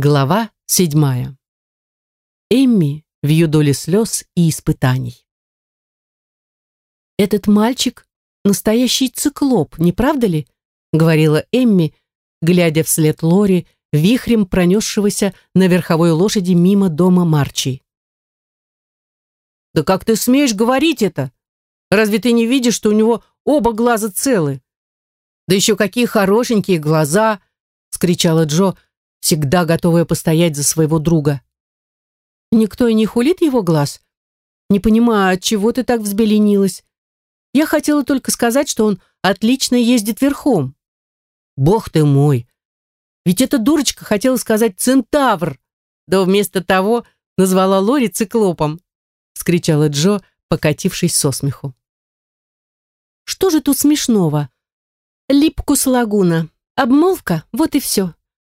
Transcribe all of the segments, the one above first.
Глава седьмая. Эмми в ее доле слез и испытаний. «Этот мальчик — настоящий циклоп, не правда ли?» — говорила Эмми, глядя вслед Лори, вихрем пронесшегося на верховой лошади мимо дома Марчи. «Да как ты смеешь говорить это? Разве ты не видишь, что у него оба глаза целы? Да еще какие хорошенькие глаза!» — скричала Джо, — всегда готовая постоять за своего друга. Никто и не хулит его глаз. Не понимаю, от чего ты так взбеленилась. Я хотела только сказать, что он отлично ездит верхом. Бог ты мой! Ведь эта дурочка хотела сказать «центавр», да вместо того назвала Лори циклопом, скричала Джо, покатившись со смеху. Что же тут смешного? Липкус лагуна. Обмолвка, вот и все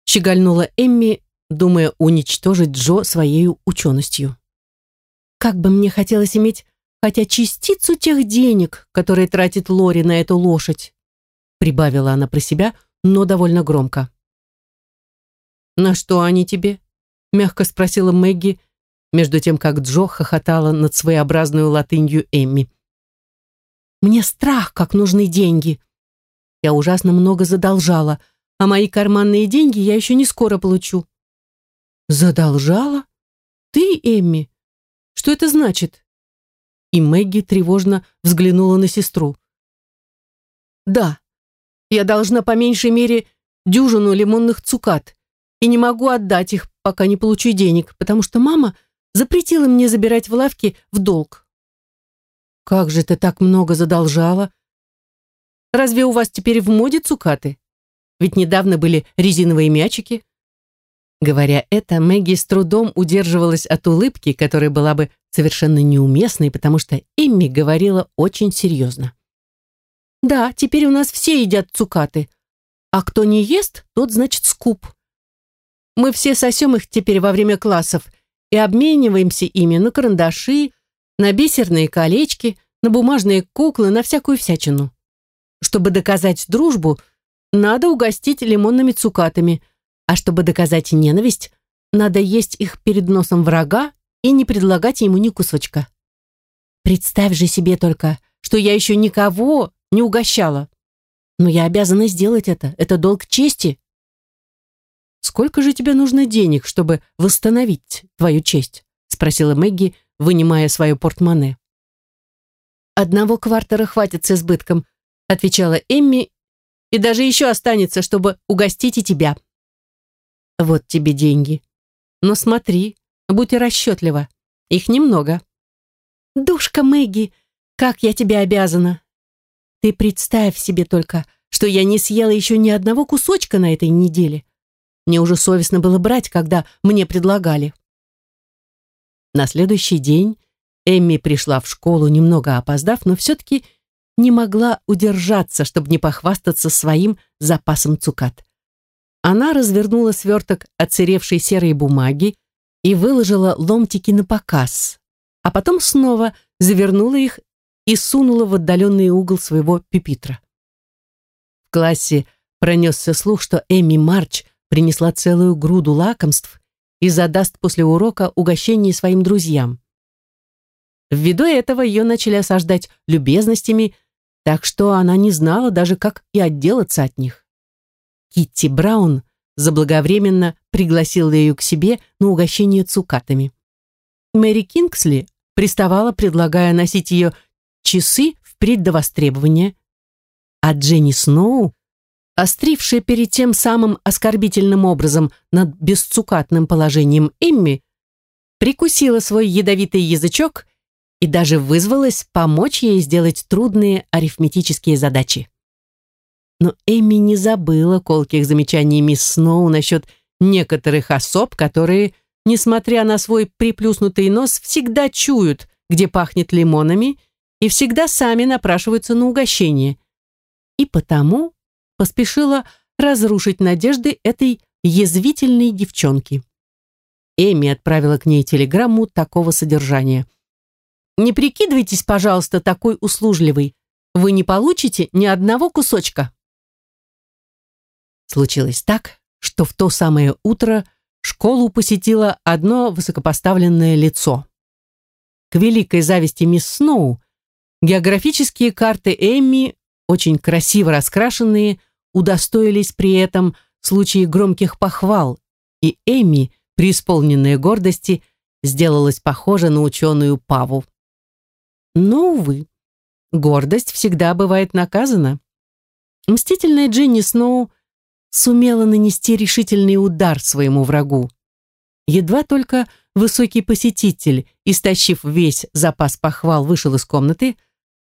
щегольнула Эмми, думая уничтожить Джо своей ученостью. Как бы мне хотелось иметь хотя частицу тех денег, которые тратит Лори на эту лошадь, прибавила она про себя, но довольно громко. «На что они тебе?» — мягко спросила Мэгги, между тем, как Джо хохотала над своеобразной латынью Эмми. «Мне страх, как нужны деньги. Я ужасно много задолжала, а мои карманные деньги я еще не скоро получу». «Задолжала? Ты, Эмми? Что это значит?» И Мэгги тревожно взглянула на сестру. «Да, я должна по меньшей мере дюжину лимонных цукат и не могу отдать их, пока не получу денег, потому что мама запретила мне забирать в лавке в долг». «Как же ты так много задолжала? Разве у вас теперь в моде цукаты?» Ведь недавно были резиновые мячики. Говоря это, Мэгги с трудом удерживалась от улыбки, которая была бы совершенно неуместной, потому что Эмми говорила очень серьезно. «Да, теперь у нас все едят цукаты, а кто не ест, тот, значит, скуп. Мы все сосем их теперь во время классов и обмениваемся ими на карандаши, на бисерные колечки, на бумажные куклы, на всякую всячину. Чтобы доказать дружбу, надо угостить лимонными цукатами, а чтобы доказать ненависть, надо есть их перед носом врага и не предлагать ему ни кусочка. Представь же себе только, что я еще никого не угощала. Но я обязана сделать это. Это долг чести. Сколько же тебе нужно денег, чтобы восстановить твою честь? Спросила Мэгги, вынимая свое портмоне. Одного квартера хватит с избытком, отвечала Эмми и даже еще останется, чтобы угостить и тебя. Вот тебе деньги. Но смотри, будь расчетлива. Их немного. Душка Мэгги, как я тебе обязана. Ты представь себе только, что я не съела еще ни одного кусочка на этой неделе. Мне уже совестно было брать, когда мне предлагали. На следующий день Эмми пришла в школу, немного опоздав, но все-таки не могла удержаться, чтобы не похвастаться своим запасом цукат. Она развернула сверток отсыревшей серой бумаги и выложила ломтики на показ, а потом снова завернула их и сунула в отдаленный угол своего пепитра. В классе пронесся слух, что Эми Марч принесла целую груду лакомств и задаст после урока угощение своим друзьям. Ввиду этого ее начали осаждать любезностями, так что она не знала даже, как и отделаться от них. Китти Браун заблаговременно пригласила ее к себе на угощение цукатами. Мэри Кингсли приставала, предлагая носить ее часы впредь до востребования, а Дженни Сноу, острившая перед тем самым оскорбительным образом над бесцукатным положением Эмми, прикусила свой ядовитый язычок и даже вызвалась помочь ей сделать трудные арифметические задачи. Но Эми не забыла колких замечаний мисс Сноу насчет некоторых особ, которые, несмотря на свой приплюснутый нос, всегда чуют, где пахнет лимонами, и всегда сами напрашиваются на угощение. И потому поспешила разрушить надежды этой язвительной девчонки. Эми отправила к ней телеграмму такого содержания – не прикидывайтесь, пожалуйста, такой услужливой. Вы не получите ни одного кусочка. Случилось так, что в то самое утро школу посетило одно высокопоставленное лицо. К великой зависти мисс Сноу географические карты Эмми, очень красиво раскрашенные, удостоились при этом случае громких похвал, и Эмми, преисполненная гордости, сделалась похожа на ученую Паву. Но, увы, гордость всегда бывает наказана. Мстительная Джинни Сноу сумела нанести решительный удар своему врагу. Едва только высокий посетитель, истощив весь запас похвал, вышел из комнаты,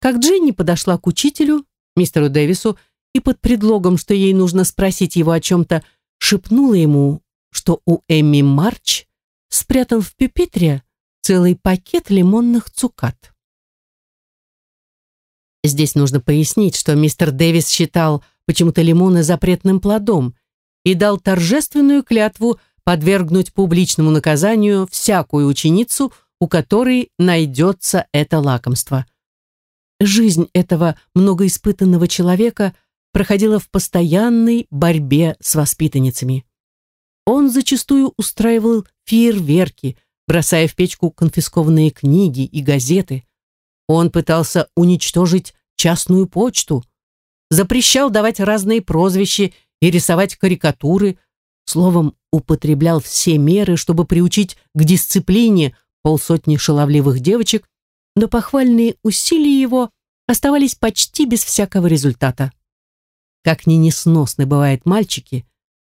как Джинни подошла к учителю, мистеру Дэвису, и под предлогом, что ей нужно спросить его о чем-то, шепнула ему, что у Эмми Марч спрятан в пюпитре целый пакет лимонных цукат. Здесь нужно пояснить, что мистер Дэвис считал почему-то лимоны запретным плодом и дал торжественную клятву подвергнуть публичному наказанию всякую ученицу, у которой найдется это лакомство. Жизнь этого многоиспытанного человека проходила в постоянной борьбе с воспитанницами. Он зачастую устраивал фейерверки, бросая в печку конфискованные книги и газеты. Он пытался уничтожить частную почту, запрещал давать разные прозвища и рисовать карикатуры, словом, употреблял все меры, чтобы приучить к дисциплине полсотни шаловливых девочек, но похвальные усилия его оставались почти без всякого результата. Как ни несносны бывают мальчики,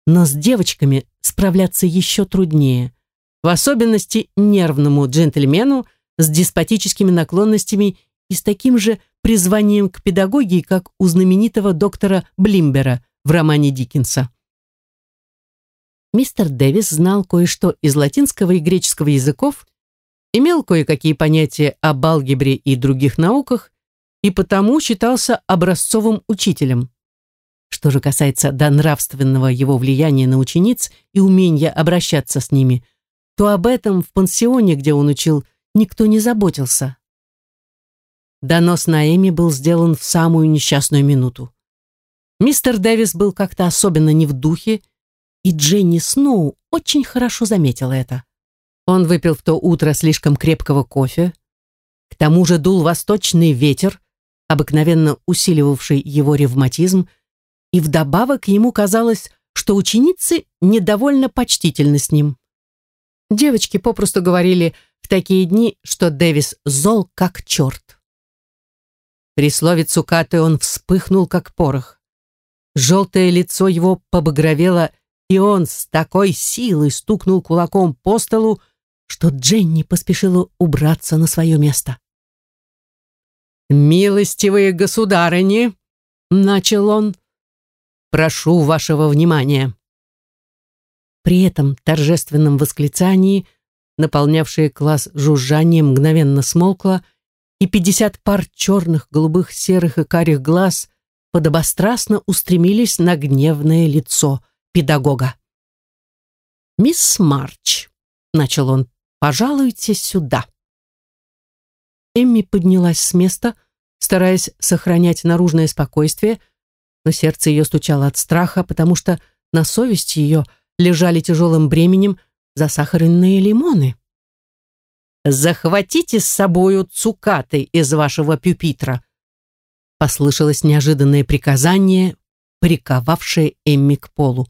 но с девочками справляться еще труднее, в особенности нервному джентльмену с деспотическими наклонностями и с таким же призванием к педагогии, как у знаменитого доктора Блимбера в романе Диккенса. Мистер Дэвис знал кое-что из латинского и греческого языков, имел кое-какие понятия об алгебре и других науках и потому считался образцовым учителем. Что же касается до нравственного его влияния на учениц и умения обращаться с ними, то об этом в пансионе, где он учил, никто не заботился. Донос на Эми был сделан в самую несчастную минуту. Мистер Дэвис был как-то особенно не в духе, и Дженни Сноу очень хорошо заметила это. Он выпил в то утро слишком крепкого кофе. К тому же дул восточный ветер, обыкновенно усиливавший его ревматизм, и вдобавок ему казалось, что ученицы недовольно почтительны с ним. Девочки попросту говорили в такие дни, что Дэвис зол как черт. При слове цукаты он вспыхнул как порох. Желтое лицо его побагровело, и он с такой силой стукнул кулаком по столу, что Дженни поспешила убраться на свое место. «Милостивые государыни!» — начал он. «Прошу вашего внимания!» При этом торжественном восклицании, наполнявшее класс жужжанием, мгновенно смолкло, и пятьдесят пар черных, голубых, серых и карих глаз подобострастно устремились на гневное лицо педагога. «Мисс Марч», — начал он, — «пожалуйте сюда». Эмми поднялась с места, стараясь сохранять наружное спокойствие, но сердце ее стучало от страха, потому что на совести ее лежали тяжелым бременем засахаренные лимоны. «Захватите с собою цукаты из вашего пюпитра», послышалось неожиданное приказание, приковавшее Эмми к полу.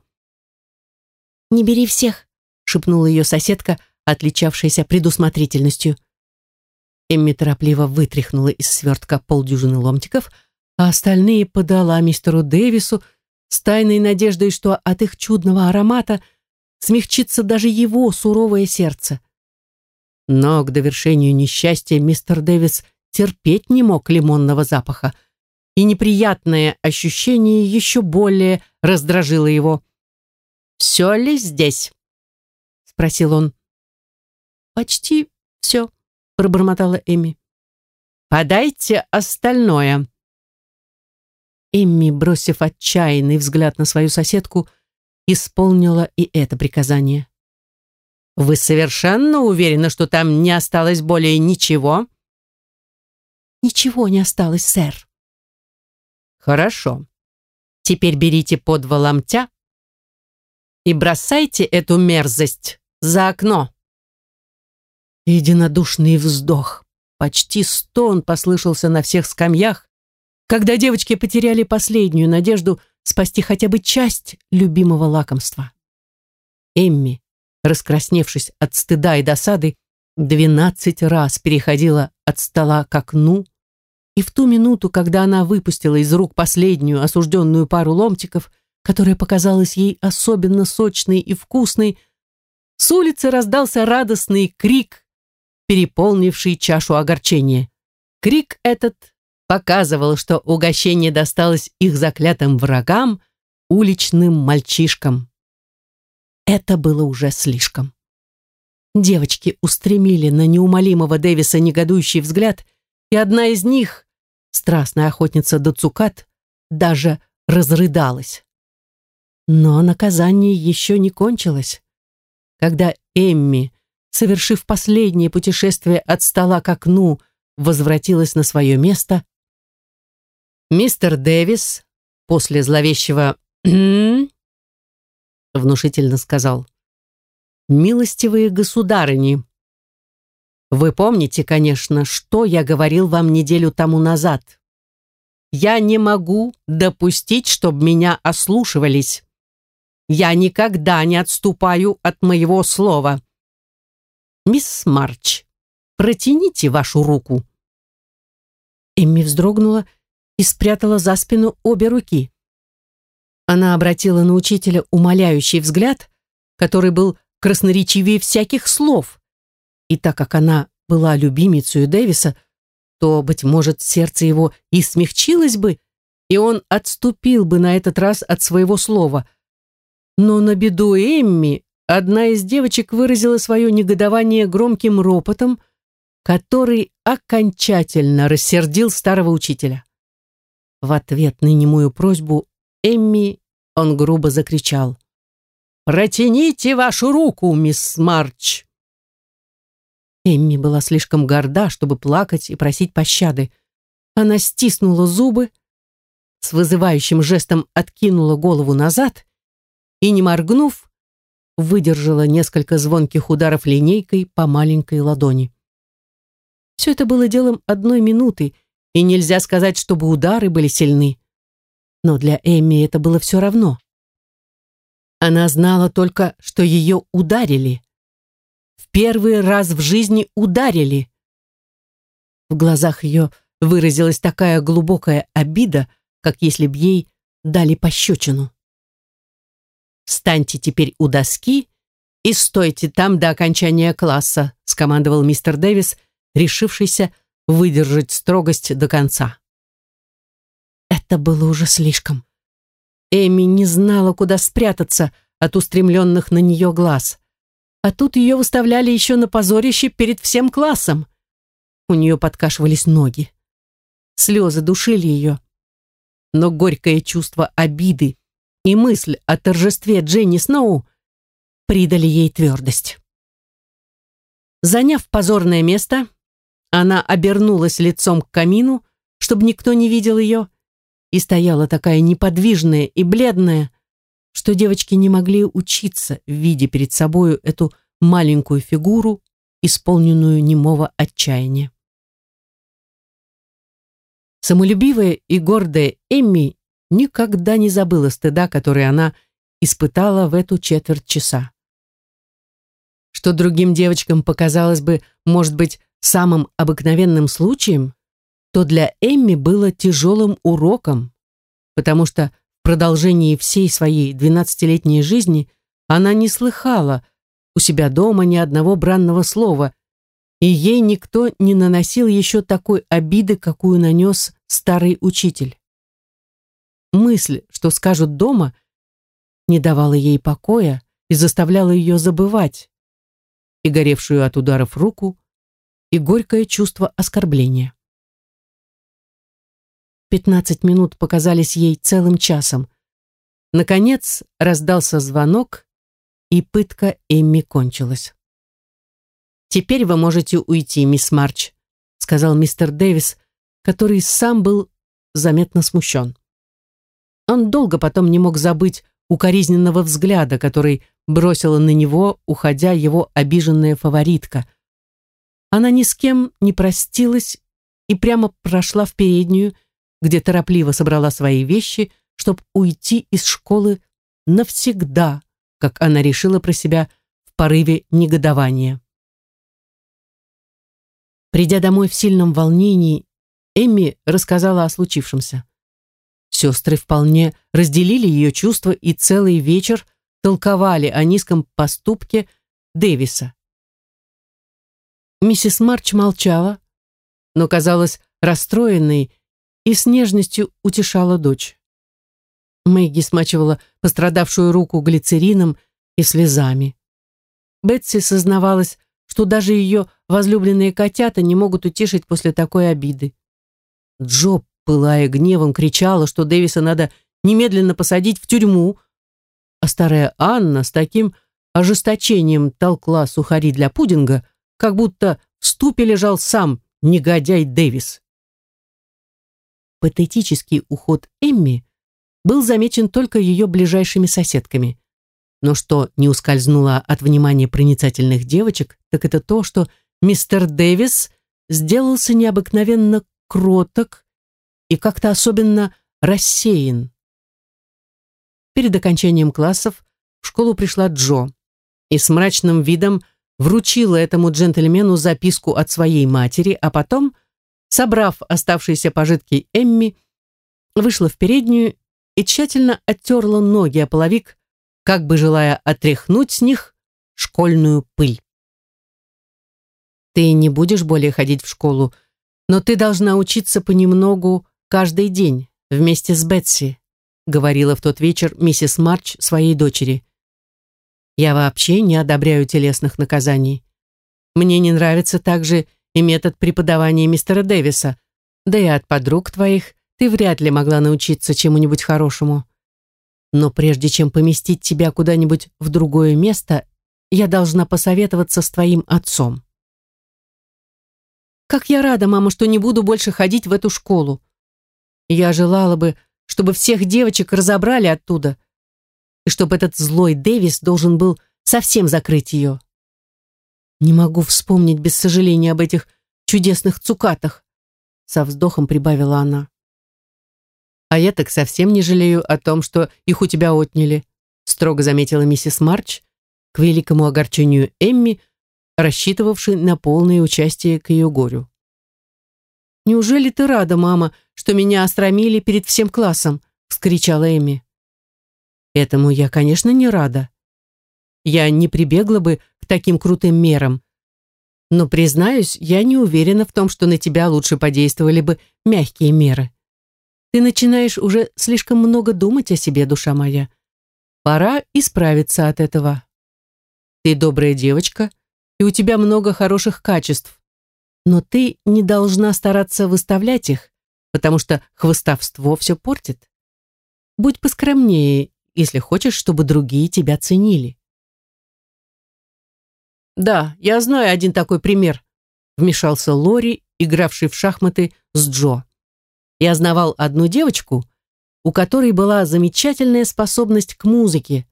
«Не бери всех», — шепнула ее соседка, отличавшаяся предусмотрительностью. Эмми торопливо вытряхнула из свертка полдюжины ломтиков, а остальные подала мистеру Дэвису с тайной надеждой, что от их чудного аромата смягчится даже его суровое сердце. Но к довершению несчастья мистер Дэвис терпеть не мог лимонного запаха, и неприятное ощущение еще более раздражило его. «Все ли здесь?» — спросил он. «Почти все», пробормотала Эми. «Подайте остальное». Эмми, бросив отчаянный взгляд на свою соседку, исполнила и это приказание. «Вы совершенно уверены, что там не осталось более ничего?» «Ничего не осталось, сэр». «Хорошо. Теперь берите по два ломтя и бросайте эту мерзость за окно. Единодушный вздох, почти стон послышался на всех скамьях, когда девочки потеряли последнюю надежду спасти хотя бы часть любимого лакомства. Эмми, раскрасневшись от стыда и досады, двенадцать раз переходила от стола к окну, и в ту минуту, когда она выпустила из рук последнюю осужденную пару ломтиков, которая показалась ей особенно сочной и вкусной, с улицы раздался радостный крик, переполнивший чашу огорчения. Крик этот показывал, что угощение досталось их заклятым врагам, уличным мальчишкам. Это было уже слишком. Девочки устремили на неумолимого Дэвиса негодующий взгляд, и одна из них, страстная охотница до цукат, даже разрыдалась. Но наказание еще не кончилось. Когда Эмми, совершив последнее путешествие от стола к окну, возвратилась на свое место, мистер Дэвис после зловещего внушительно сказал милостивые государыни, вы помните, конечно, что я говорил вам неделю тому назад. Я не могу допустить, чтобы меня ослушивались. Я никогда не отступаю от моего слова. Мисс Марч, протяните вашу руку. Эмми вздрогнула и спрятала за спину обе руки. Она обратила на учителя умоляющий взгляд, который был красноречивее всяких слов. И так как она была любимицей Дэвиса, то, быть может, сердце его и смягчилось бы, и он отступил бы на этот раз от своего слова. Но на беду Эмми одна из девочек выразила свое негодование громким ропотом, который окончательно рассердил старого учителя. В ответ на немую просьбу Эмми он грубо закричал. «Протяните вашу руку, мисс Марч!» Эмми была слишком горда, чтобы плакать и просить пощады. Она стиснула зубы, с вызывающим жестом откинула голову назад и, не моргнув, выдержала несколько звонких ударов линейкой по маленькой ладони. Все это было делом одной минуты, и нельзя сказать, чтобы удары были сильны. Но для Эмми это было все равно. Она знала только, что ее ударили. В первый раз в жизни ударили. В глазах ее выразилась такая глубокая обида, как если б ей дали пощечину. «Встаньте теперь у доски и стойте там до окончания класса», скомандовал мистер Дэвис, решившийся выдержать строгость до конца. Это было уже слишком. Эми не знала, куда спрятаться от устремленных на нее глаз. А тут ее выставляли еще на позорище перед всем классом. У нее подкашивались ноги. Слезы душили ее. Но горькое чувство обиды и мысль о торжестве Дженни Сноу придали ей твердость. Заняв позорное место, она обернулась лицом к камину, чтобы никто не видел ее, и стояла такая неподвижная и бледная, что девочки не могли учиться, видя перед собою эту маленькую фигуру, исполненную немого отчаяния. Самолюбивая и гордая Эмми никогда не забыла стыда, который она испытала в эту четверть часа. Что другим девочкам показалось бы, может быть, самым обыкновенным случаем, то для Эмми было тяжелым уроком, потому что в продолжении всей своей двенадцатилетней жизни она не слыхала у себя дома ни одного бранного слова, и ей никто не наносил еще такой обиды, какую нанес старый учитель. Мысль, что скажут дома, не давала ей покоя и заставляла ее забывать и горевшую от ударов руку, и горькое чувство оскорбления. Пятнадцать минут показались ей целым часом. Наконец раздался звонок, и пытка Эмми кончилась. «Теперь вы можете уйти, мисс Марч», сказал мистер Дэвис, который сам был заметно смущен. Он долго потом не мог забыть укоризненного взгляда, который бросила на него, уходя его обиженная фаворитка. Она ни с кем не простилась и прямо прошла в переднюю, где торопливо собрала свои вещи, чтобы уйти из школы навсегда, как она решила про себя в порыве негодования. Придя домой в сильном волнении, Эмми рассказала о случившемся. Сестры вполне разделили ее чувства и целый вечер толковали о низком поступке Дэвиса. Миссис Марч молчала, но казалась расстроенной и с нежностью утешала дочь. Мэгги смачивала пострадавшую руку глицерином и слезами. Бетси сознавалась, что даже ее возлюбленные котята не могут утешить после такой обиды. Джо, пылая гневом, кричала, что Дэвиса надо немедленно посадить в тюрьму, а старая Анна с таким ожесточением толкла сухари для пудинга, как будто в ступе лежал сам негодяй Дэвис. Патетический уход Эмми был замечен только ее ближайшими соседками. Но что не ускользнуло от внимания проницательных девочек, так это то, что мистер Дэвис сделался необыкновенно кроток и как-то особенно рассеян. Перед окончанием классов в школу пришла Джо и с мрачным видом вручила этому джентльмену записку от своей матери, а потом, собрав оставшиеся пожитки Эмми, вышла в переднюю и тщательно оттерла ноги о половик, как бы желая отряхнуть с них школьную пыль. «Ты не будешь более ходить в школу, но ты должна учиться понемногу каждый день вместе с Бетси», говорила в тот вечер миссис Марч своей дочери. «Я вообще не одобряю телесных наказаний. Мне не нравится также и метод преподавания мистера Дэвиса, да и от подруг твоих ты вряд ли могла научиться чему-нибудь хорошему. Но прежде чем поместить тебя куда-нибудь в другое место, я должна посоветоваться с твоим отцом. Как я рада, мама, что не буду больше ходить в эту школу. Я желала бы, чтобы всех девочек разобрали оттуда, и чтобы этот злой Дэвис должен был совсем закрыть ее. Не могу вспомнить без сожаления об этих чудесных цукатах, со вздохом прибавила она. А я так совсем не жалею о том, что их у тебя отняли, строго заметила миссис Марч, к великому огорчению Эмми, рассчитывавшей на полное участие к ее горю. «Неужели ты рада, мама, что меня остромили перед всем классом?» — вскричала Эми. «Этому я, конечно, не рада. Я не прибегла бы таким крутым мерам. Но, признаюсь, я не уверена в том, что на тебя лучше подействовали бы мягкие меры. Ты начинаешь уже слишком много думать о себе, душа моя. Пора исправиться от этого. Ты добрая девочка, и у тебя много хороших качеств. Но ты не должна стараться выставлять их, потому что хвостовство все портит. Будь поскромнее, если хочешь, чтобы другие тебя ценили. «Да, я знаю один такой пример», вмешался Лори, игравший в шахматы с Джо. Я знавал одну девочку, у которой была замечательная способность к музыке,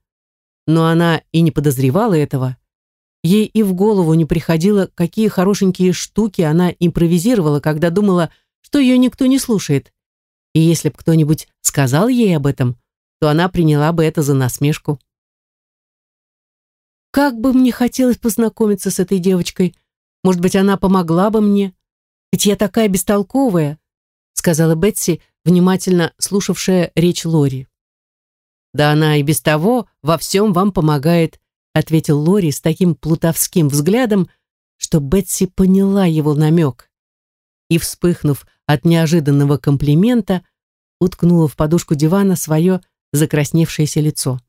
но она и не подозревала этого. Ей и в голову не приходило, какие хорошенькие штуки она импровизировала, когда думала, что ее никто не слушает. И если бы кто-нибудь сказал ей об этом, то она приняла бы это за насмешку. Как бы мне хотелось познакомиться с этой девочкой. Может быть, она помогла бы мне. Ведь я такая бестолковая сказала Бетси, внимательно слушавшая речь Лори. «Да она и без того во всем вам помогает», ответил Лори с таким плутовским взглядом, что Бетси поняла его намек. И, вспыхнув от неожиданного комплимента, уткнула в подушку дивана свое закрасневшееся лицо.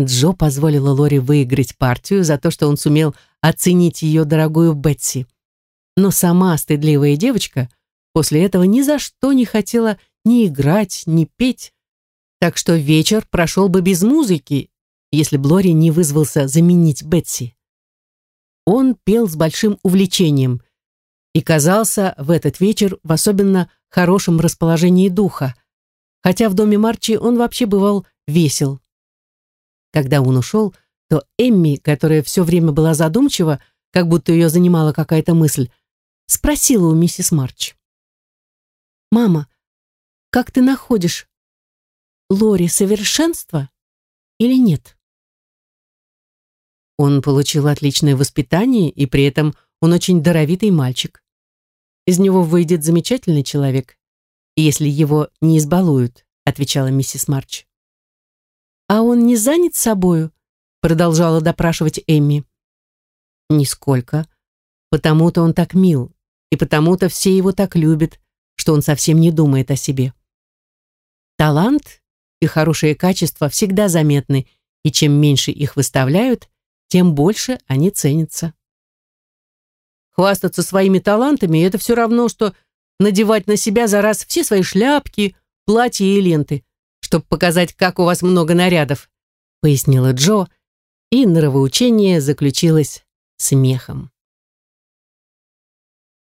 Джо позволила Лори выиграть партию за то, что он сумел оценить ее дорогую Бетси. Но сама стыдливая девочка после этого ни за что не хотела ни играть, ни петь. Так что вечер прошел бы без музыки, если Блори не вызвался заменить Бетси. Он пел с большим увлечением и казался в этот вечер в особенно хорошем расположении духа, хотя в доме Марчи он вообще бывал весел. Когда он ушел, то Эмми, которая все время была задумчива, как будто ее занимала какая-то мысль, спросила у миссис Марч. «Мама, как ты находишь Лори совершенство или нет?» Он получил отличное воспитание, и при этом он очень даровитый мальчик. Из него выйдет замечательный человек, если его не избалуют, отвечала миссис Марч. А он не занят собою? продолжала допрашивать Эмми. Нисколько. Потому-то он так мил, и потому-то все его так любят, что он совсем не думает о себе. Талант и хорошие качества всегда заметны, и чем меньше их выставляют, тем больше они ценятся. Хвастаться своими талантами – это все равно, что надевать на себя за раз все свои шляпки, платья и ленты, чтобы показать, как у вас много нарядов, пояснила Джо, и нравоучение заключилось смехом.